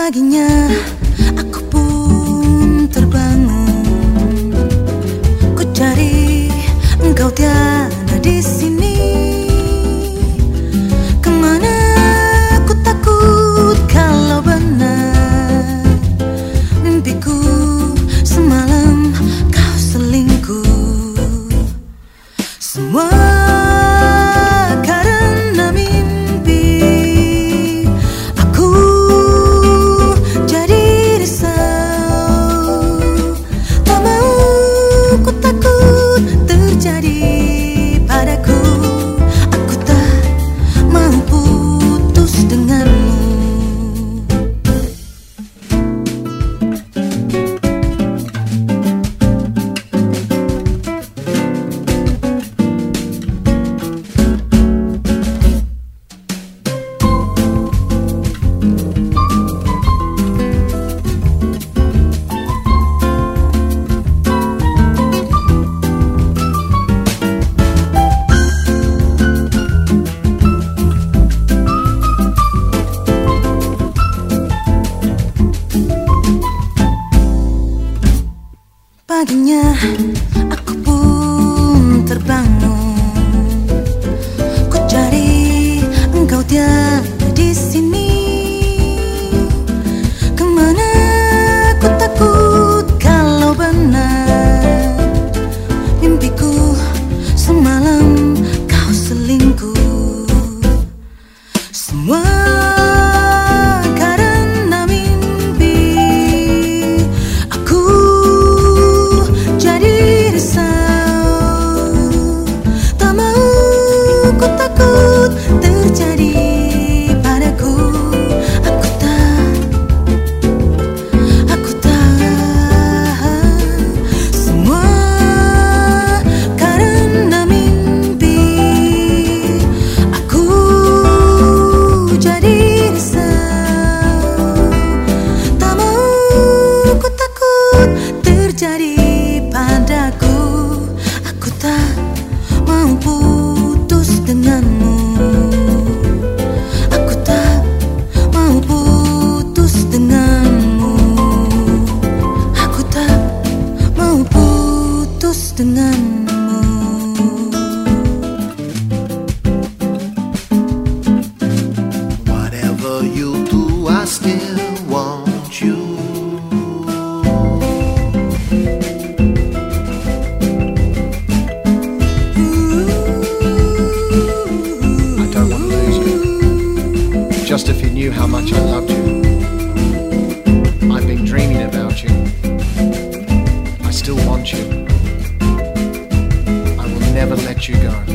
Paginya aku Lagi niya ako terjadi padaku. Aku tak mau putus denganmu. Aku tak mau putus denganmu. Aku tak mau putus denganmu. Whatever you do, I still Just if you knew how much I loved you. I've been dreaming about you. I still want you. I will never let you go.